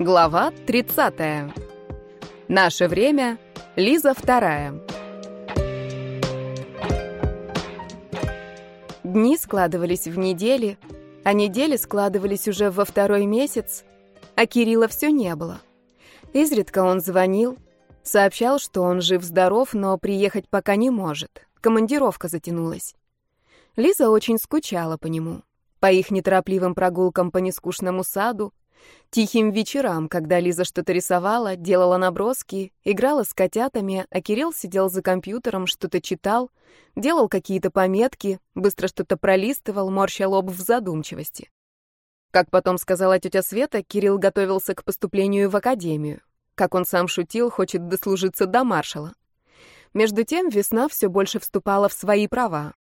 Глава 30. Наше время. Лиза вторая. Дни складывались в недели, а недели складывались уже во второй месяц, а Кирилла все не было. Изредка он звонил, сообщал, что он жив-здоров, но приехать пока не может. Командировка затянулась. Лиза очень скучала по нему, по их неторопливым прогулкам по нескучному саду, Тихим вечерам, когда Лиза что-то рисовала, делала наброски, играла с котятами, а Кирилл сидел за компьютером, что-то читал, делал какие-то пометки, быстро что-то пролистывал, морща лоб в задумчивости. Как потом сказала тетя Света, Кирилл готовился к поступлению в академию. Как он сам шутил, хочет дослужиться до маршала. Между тем весна все больше вступала в свои права.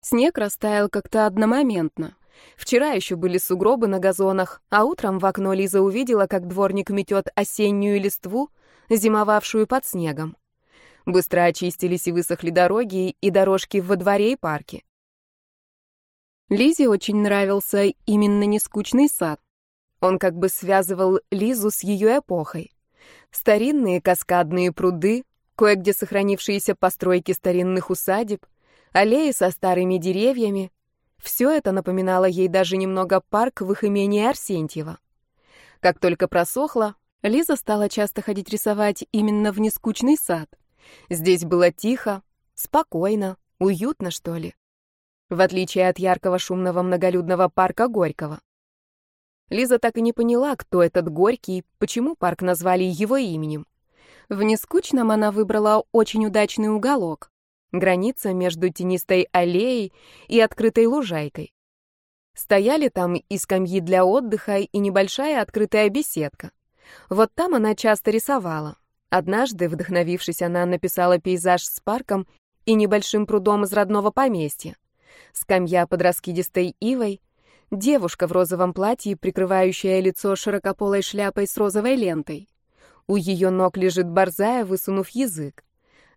Снег растаял как-то одномоментно. Вчера еще были сугробы на газонах, а утром в окно Лиза увидела, как дворник метет осеннюю листву, зимовавшую под снегом. Быстро очистились и высохли дороги и дорожки во дворе и парке. Лизе очень нравился именно нескучный сад. Он как бы связывал Лизу с ее эпохой. Старинные каскадные пруды, кое-где сохранившиеся постройки старинных усадеб, аллеи со старыми деревьями, все это напоминало ей даже немного парк в их имении Арсентьева. Как только просохло, Лиза стала часто ходить рисовать именно в нескучный сад. Здесь было тихо, спокойно, уютно, что ли. В отличие от яркого шумного многолюдного парка Горького. Лиза так и не поняла, кто этот Горький, почему парк назвали его именем. В нескучном она выбрала очень удачный уголок граница между тенистой аллеей и открытой лужайкой. Стояли там и скамьи для отдыха, и небольшая открытая беседка. Вот там она часто рисовала. Однажды, вдохновившись, она написала пейзаж с парком и небольшим прудом из родного поместья. Скамья под раскидистой ивой, девушка в розовом платье, прикрывающая лицо широкополой шляпой с розовой лентой. У ее ног лежит борзая, высунув язык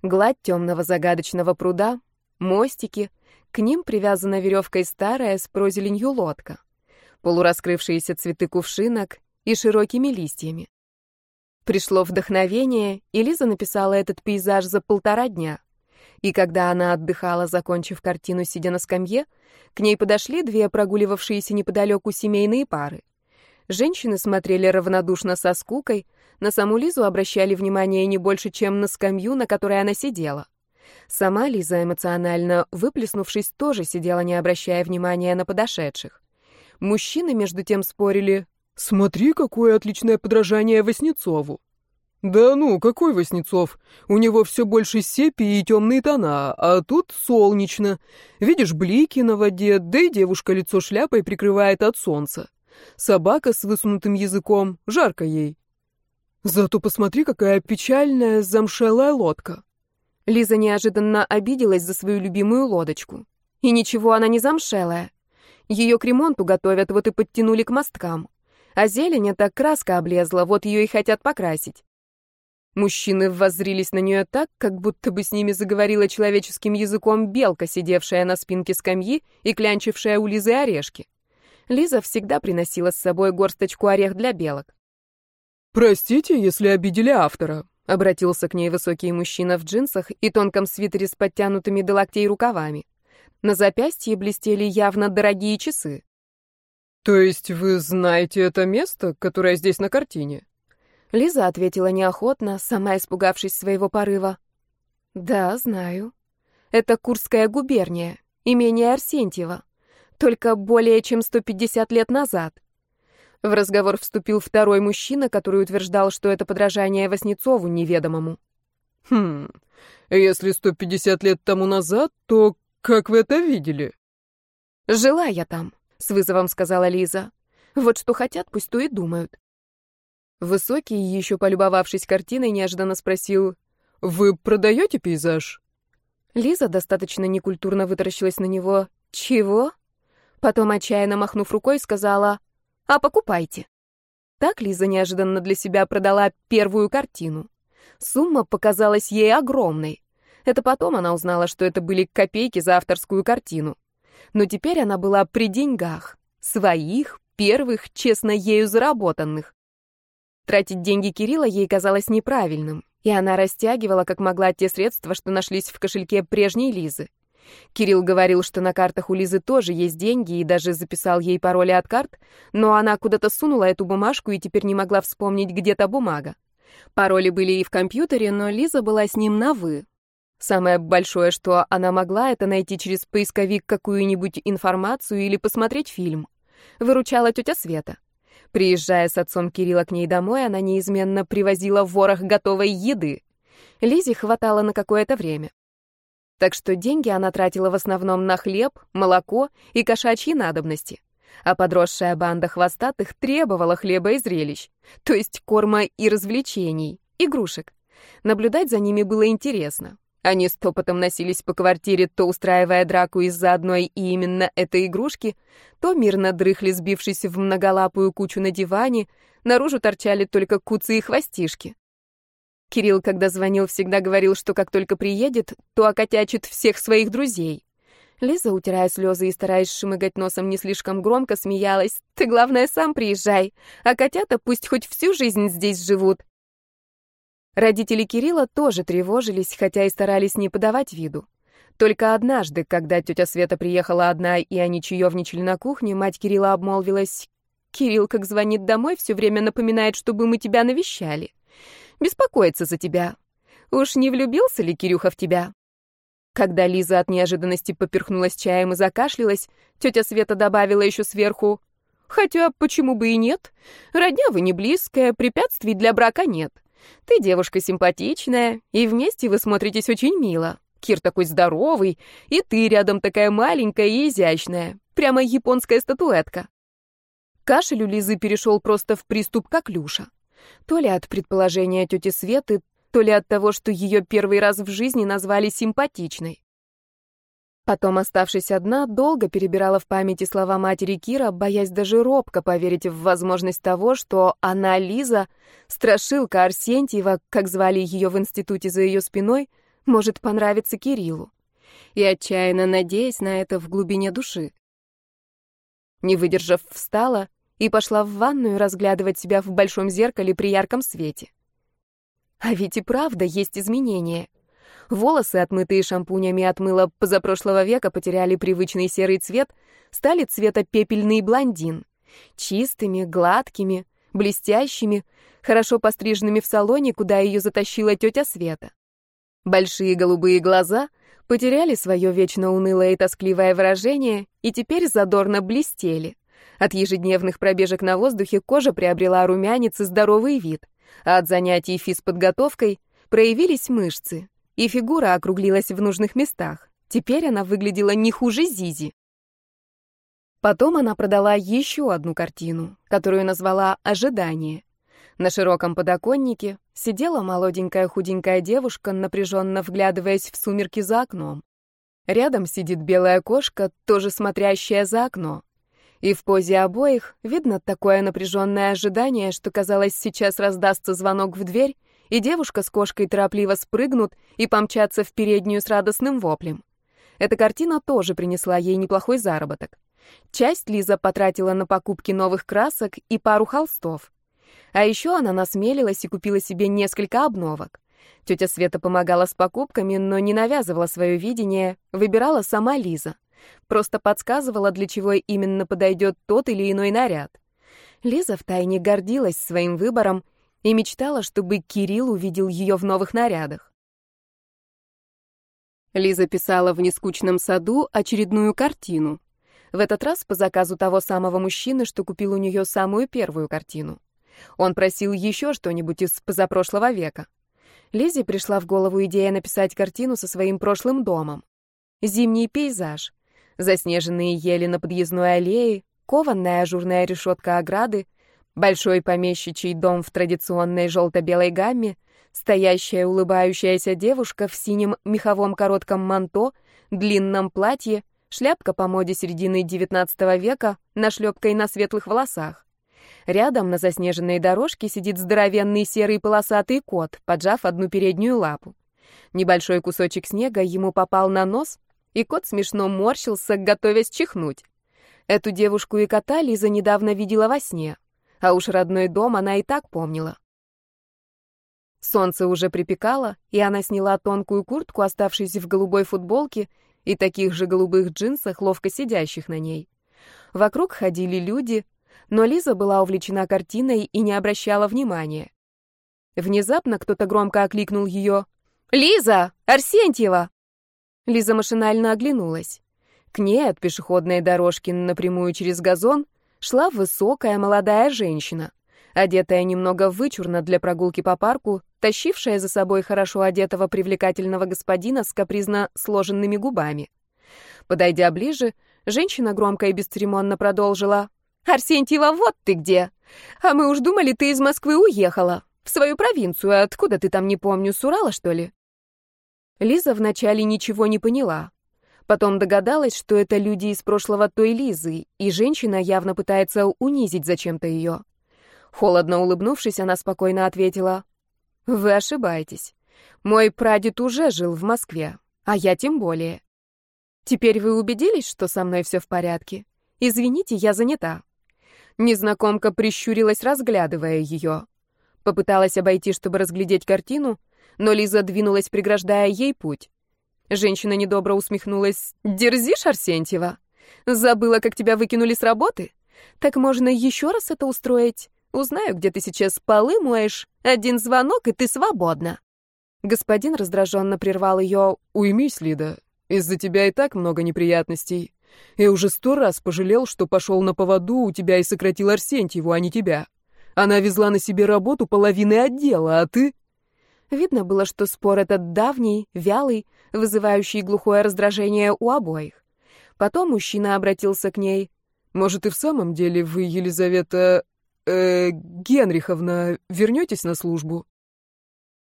гладь темного загадочного пруда, мостики, к ним привязана веревкой старая с прозеленью лодка, полураскрывшиеся цветы кувшинок и широкими листьями. Пришло вдохновение, и Лиза написала этот пейзаж за полтора дня. И когда она отдыхала, закончив картину, сидя на скамье, к ней подошли две прогуливавшиеся неподалеку семейные пары. Женщины смотрели равнодушно со скукой, на саму Лизу обращали внимание не больше, чем на скамью, на которой она сидела. Сама Лиза, эмоционально выплеснувшись, тоже сидела, не обращая внимания на подошедших. Мужчины, между тем, спорили. «Смотри, какое отличное подражание Васнецову!» «Да ну, какой Васнецов? У него все больше сепии и темные тона, а тут солнечно. Видишь блики на воде, да и девушка лицо шляпой прикрывает от солнца. Собака с высунутым языком, жарко ей. Зато посмотри, какая печальная замшелая лодка. Лиза неожиданно обиделась за свою любимую лодочку. И ничего она не замшелая. Ее к ремонту готовят, вот и подтянули к мосткам. А зелень так краска облезла, вот ее и хотят покрасить. Мужчины воззрились на нее так, как будто бы с ними заговорила человеческим языком белка, сидевшая на спинке скамьи и клянчившая у Лизы орешки. Лиза всегда приносила с собой горсточку орех для белок. «Простите, если обидели автора», — обратился к ней высокий мужчина в джинсах и тонком свитере с подтянутыми до локтей рукавами. На запястье блестели явно дорогие часы. «То есть вы знаете это место, которое здесь на картине?» Лиза ответила неохотно, сама испугавшись своего порыва. «Да, знаю. Это Курская губерния, имение Арсентьева только более чем 150 лет назад. В разговор вступил второй мужчина, который утверждал, что это подражание Васнецову неведомому. «Хм, если 150 лет тому назад, то как вы это видели?» «Жила я там», — с вызовом сказала Лиза. «Вот что хотят, пусть то и думают». Высокий, еще полюбовавшись картиной, неожиданно спросил, «Вы продаете пейзаж?» Лиза достаточно некультурно вытаращилась на него. «Чего?» Потом, отчаянно махнув рукой, сказала «А покупайте». Так Лиза неожиданно для себя продала первую картину. Сумма показалась ей огромной. Это потом она узнала, что это были копейки за авторскую картину. Но теперь она была при деньгах. Своих, первых, честно ею заработанных. тратить деньги Кирилла ей казалось неправильным, и она растягивала как могла те средства, что нашлись в кошельке прежней Лизы. Кирилл говорил, что на картах у Лизы тоже есть деньги и даже записал ей пароли от карт, но она куда-то сунула эту бумажку и теперь не могла вспомнить, где та бумага. Пароли были и в компьютере, но Лиза была с ним на «вы». Самое большое, что она могла, это найти через поисковик какую-нибудь информацию или посмотреть фильм. Выручала тетя Света. Приезжая с отцом Кирилла к ней домой, она неизменно привозила в ворох готовой еды. Лизе хватало на какое-то время. Так что деньги она тратила в основном на хлеб, молоко и кошачьи надобности. А подросшая банда хвостатых требовала хлеба и зрелищ, то есть корма и развлечений, игрушек. Наблюдать за ними было интересно. Они стопотом носились по квартире, то устраивая драку из-за одной и именно этой игрушки, то мирно дрыхли, сбившись в многолапую кучу на диване, наружу торчали только куцы и хвостишки. Кирилл, когда звонил, всегда говорил, что как только приедет, то окотячит всех своих друзей. Лиза, утирая слезы и стараясь шмыгать носом не слишком громко, смеялась. «Ты, главное, сам приезжай, а котята пусть хоть всю жизнь здесь живут». Родители Кирилла тоже тревожились, хотя и старались не подавать виду. Только однажды, когда тетя Света приехала одна, и они чаевничали на кухне, мать Кирилла обмолвилась, «Кирилл, как звонит домой, все время напоминает, чтобы мы тебя навещали» беспокоится за тебя. Уж не влюбился ли Кирюха в тебя?» Когда Лиза от неожиданности поперхнулась чаем и закашлялась, тетя Света добавила еще сверху, «Хотя почему бы и нет? Родня вы не близкая, препятствий для брака нет. Ты девушка симпатичная, и вместе вы смотритесь очень мило. Кир такой здоровый, и ты рядом такая маленькая и изящная. Прямо японская статуэтка». Кашель у Лизы перешел просто в приступ коклюша. То ли от предположения тети Светы, то ли от того, что ее первый раз в жизни назвали симпатичной. Потом, оставшись одна, долго перебирала в памяти слова матери Кира, боясь даже робко поверить в возможность того, что она, Лиза, страшилка Арсентьева, как звали ее в институте за ее спиной, может понравиться Кириллу. И отчаянно надеясь на это в глубине души. Не выдержав, встала и пошла в ванную разглядывать себя в большом зеркале при ярком свете. А ведь и правда есть изменения. Волосы, отмытые шампунями от мыла позапрошлого века, потеряли привычный серый цвет, стали цвета пепельный блондин. Чистыми, гладкими, блестящими, хорошо постриженными в салоне, куда ее затащила тетя Света. Большие голубые глаза потеряли свое вечно унылое и тоскливое выражение и теперь задорно блестели. От ежедневных пробежек на воздухе кожа приобрела румянец и здоровый вид, а от занятий физподготовкой проявились мышцы, и фигура округлилась в нужных местах. Теперь она выглядела не хуже Зизи. Потом она продала еще одну картину, которую назвала «Ожидание». На широком подоконнике сидела молоденькая худенькая девушка, напряженно вглядываясь в сумерки за окном. Рядом сидит белая кошка, тоже смотрящая за окно. И в позе обоих видно такое напряженное ожидание, что казалось, сейчас раздастся звонок в дверь, и девушка с кошкой торопливо спрыгнут и помчатся в переднюю с радостным воплем. Эта картина тоже принесла ей неплохой заработок. Часть Лиза потратила на покупки новых красок и пару холстов. А еще она насмелилась и купила себе несколько обновок. Тетя Света помогала с покупками, но не навязывала свое видение, выбирала сама Лиза. Просто подсказывала, для чего именно подойдет тот или иной наряд. Лиза втайне гордилась своим выбором и мечтала, чтобы Кирилл увидел ее в новых нарядах. Лиза писала в нескучном саду очередную картину. В этот раз по заказу того самого мужчины, что купил у нее самую первую картину. Он просил еще что-нибудь из позапрошлого века. Лизе пришла в голову идея написать картину со своим прошлым домом. Зимний пейзаж, заснеженные ели на подъездной аллее, кованная ажурная решетка ограды, большой помещичий дом в традиционной желто-белой гамме, стоящая улыбающаяся девушка в синем меховом коротком манто, длинном платье, шляпка по моде середины XIX века, нашлепкой на светлых волосах. Рядом на заснеженной дорожке сидит здоровенный серый полосатый кот, поджав одну переднюю лапу. Небольшой кусочек снега ему попал на нос, и кот смешно морщился, готовясь чихнуть. Эту девушку и кота Лиза недавно видела во сне. А уж родной дом она и так помнила. Солнце уже припекало, и она сняла тонкую куртку, оставшуюся в голубой футболке и таких же голубых джинсах, ловко сидящих на ней. Вокруг ходили люди, но Лиза была увлечена картиной и не обращала внимания. Внезапно кто-то громко окликнул ее. «Лиза! Арсентьева!» Лиза машинально оглянулась. К ней от пешеходной дорожки напрямую через газон шла высокая молодая женщина, одетая немного вычурно для прогулки по парку, тащившая за собой хорошо одетого привлекательного господина с капризно сложенными губами. Подойдя ближе, женщина громко и бесцеремонно продолжила. «Арсентьева, вот ты где! А мы уж думали, ты из Москвы уехала. В свою провинцию. Откуда ты там, не помню, с Урала, что ли?» Лиза вначале ничего не поняла. Потом догадалась, что это люди из прошлого той Лизы, и женщина явно пытается унизить зачем-то ее. Холодно улыбнувшись, она спокойно ответила. «Вы ошибаетесь. Мой прадед уже жил в Москве, а я тем более. Теперь вы убедились, что со мной все в порядке? Извините, я занята». Незнакомка прищурилась, разглядывая ее. Попыталась обойти, чтобы разглядеть картину, но Лиза двинулась, преграждая ей путь. Женщина недобро усмехнулась. «Дерзишь, Арсентьева? Забыла, как тебя выкинули с работы? Так можно еще раз это устроить? Узнаю, где ты сейчас полы моешь. Один звонок, и ты свободна». Господин раздраженно прервал ее. «Уймись, Лида. Из-за тебя и так много неприятностей. Я уже сто раз пожалел, что пошел на поводу у тебя и сократил Арсентьеву, а не тебя. Она везла на себе работу половины отдела, а ты...» Видно было, что спор этот давний, вялый, вызывающий глухое раздражение у обоих. Потом мужчина обратился к ней. «Может, и в самом деле вы, Елизавета... Э, Генриховна, вернетесь на службу?»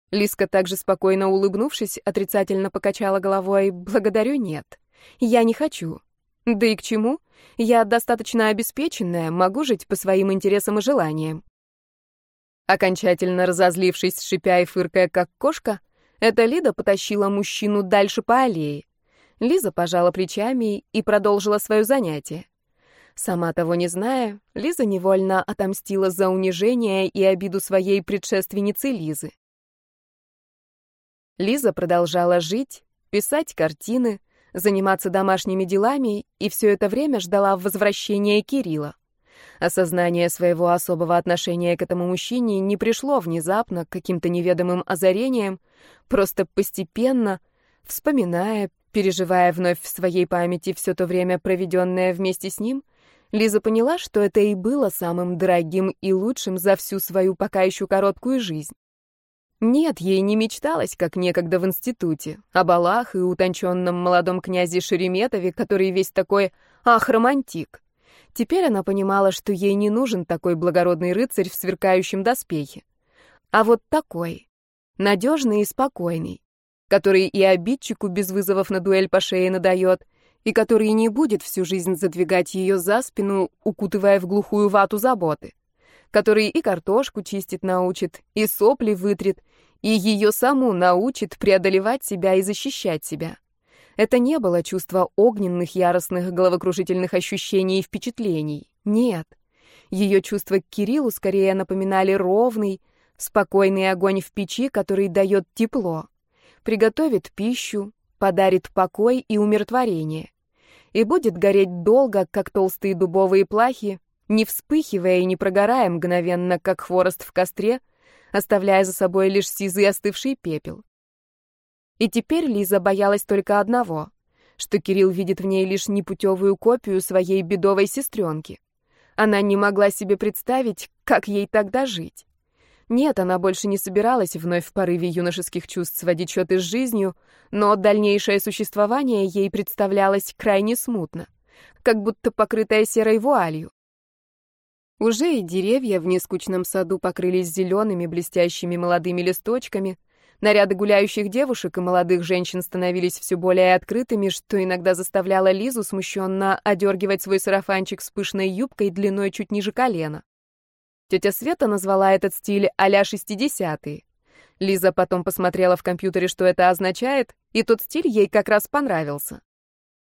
Лиска также спокойно улыбнувшись, отрицательно покачала головой. «Благодарю, нет. Я не хочу. Да и к чему? Я достаточно обеспеченная, могу жить по своим интересам и желаниям». Окончательно разозлившись, шипя и фыркая, как кошка, эта Лида потащила мужчину дальше по аллее. Лиза пожала плечами и продолжила свое занятие. Сама того не зная, Лиза невольно отомстила за унижение и обиду своей предшественницы Лизы. Лиза продолжала жить, писать картины, заниматься домашними делами и все это время ждала возвращения Кирилла. Осознание своего особого отношения к этому мужчине не пришло внезапно, каким-то неведомым озарением, просто постепенно, вспоминая, переживая вновь в своей памяти все то время, проведенное вместе с ним, Лиза поняла, что это и было самым дорогим и лучшим за всю свою пока еще короткую жизнь. Нет, ей не мечталось, как некогда в институте, о балах и утонченном молодом князе Шереметове, который весь такой «ах, романтик». Теперь она понимала, что ей не нужен такой благородный рыцарь в сверкающем доспехе. А вот такой, надежный и спокойный, который и обидчику без вызовов на дуэль по шее надает, и который не будет всю жизнь задвигать ее за спину, укутывая в глухую вату заботы, который и картошку чистить научит, и сопли вытрет, и ее саму научит преодолевать себя и защищать себя. Это не было чувство огненных, яростных, головокружительных ощущений и впечатлений. Нет. Ее чувства к Кириллу скорее напоминали ровный, спокойный огонь в печи, который дает тепло, приготовит пищу, подарит покой и умиротворение. И будет гореть долго, как толстые дубовые плахи, не вспыхивая и не прогорая мгновенно, как хворост в костре, оставляя за собой лишь сизый остывший пепел. И теперь Лиза боялась только одного, что Кирилл видит в ней лишь непутевую копию своей бедовой сестренки. Она не могла себе представить, как ей тогда жить. Нет, она больше не собиралась вновь в порыве юношеских чувств сводить счеты с жизнью, но дальнейшее существование ей представлялось крайне смутно, как будто покрытое серой вуалью. Уже и деревья в нескучном саду покрылись зелеными блестящими молодыми листочками — Наряды гуляющих девушек и молодых женщин становились все более открытыми, что иногда заставляло Лизу смущенно одергивать свой сарафанчик с пышной юбкой длиной чуть ниже колена. Тетя Света назвала этот стиль а-ля 60-е. Лиза потом посмотрела в компьютере, что это означает, и тот стиль ей как раз понравился.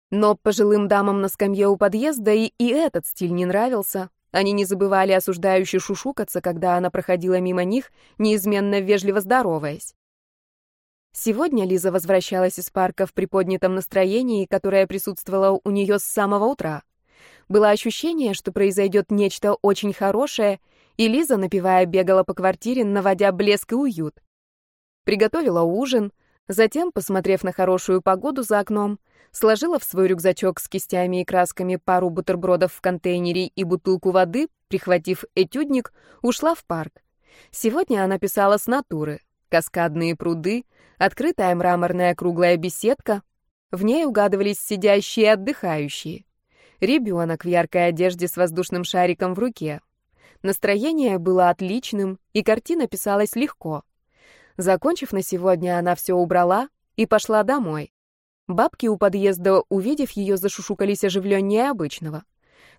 Но пожилым дамам на скамье у подъезда и, и этот стиль не нравился, Они не забывали осуждающе шушукаться, когда она проходила мимо них, неизменно вежливо здороваясь. Сегодня Лиза возвращалась из парка в приподнятом настроении, которое присутствовало у нее с самого утра. Было ощущение, что произойдет нечто очень хорошее, и Лиза, напивая, бегала по квартире, наводя блеск и уют. Приготовила ужин, затем, посмотрев на хорошую погоду за окном, сложила в свой рюкзачок с кистями и красками пару бутербродов в контейнере и бутылку воды, прихватив этюдник, ушла в парк. Сегодня она писала с натуры. Каскадные пруды, открытая мраморная круглая беседка. В ней угадывались сидящие и отдыхающие. Ребенок в яркой одежде с воздушным шариком в руке. Настроение было отличным, и картина писалась легко. Закончив на сегодня, она все убрала и пошла домой. Бабки у подъезда, увидев ее, зашушукались оживленнее обычного.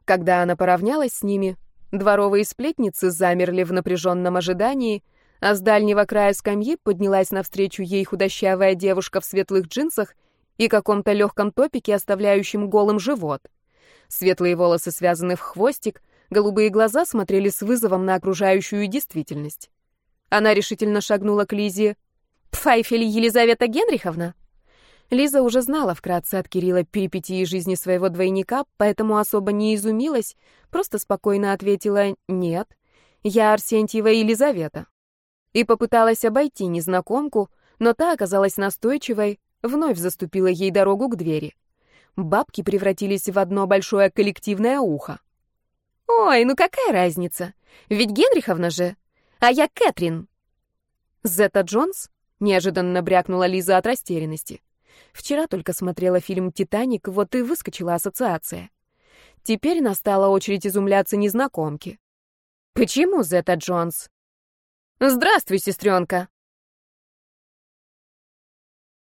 Когда она поравнялась с ними, дворовые сплетницы замерли в напряженном ожидании, а с дальнего края скамьи поднялась навстречу ей худощавая девушка в светлых джинсах и каком-то легком топике, оставляющем голым живот. Светлые волосы связаны в хвостик, голубые глаза смотрели с вызовом на окружающую действительность. Она решительно шагнула к Лизе. «Пфайфель Елизавета Генриховна?» Лиза уже знала вкратце от Кирилла перипетии жизни своего двойника, поэтому особо не изумилась, просто спокойно ответила «нет, я Арсентьева Елизавета». И попыталась обойти незнакомку, но та оказалась настойчивой, вновь заступила ей дорогу к двери. Бабки превратились в одно большое коллективное ухо. «Ой, ну какая разница? Ведь Генриховна же, а я Кэтрин». «Зета Джонс?» — неожиданно брякнула Лиза от растерянности. Вчера только смотрела фильм «Титаник», вот и выскочила ассоциация. Теперь настала очередь изумляться незнакомке. «Почему Зета Джонс?» «Здравствуй, сестренка!»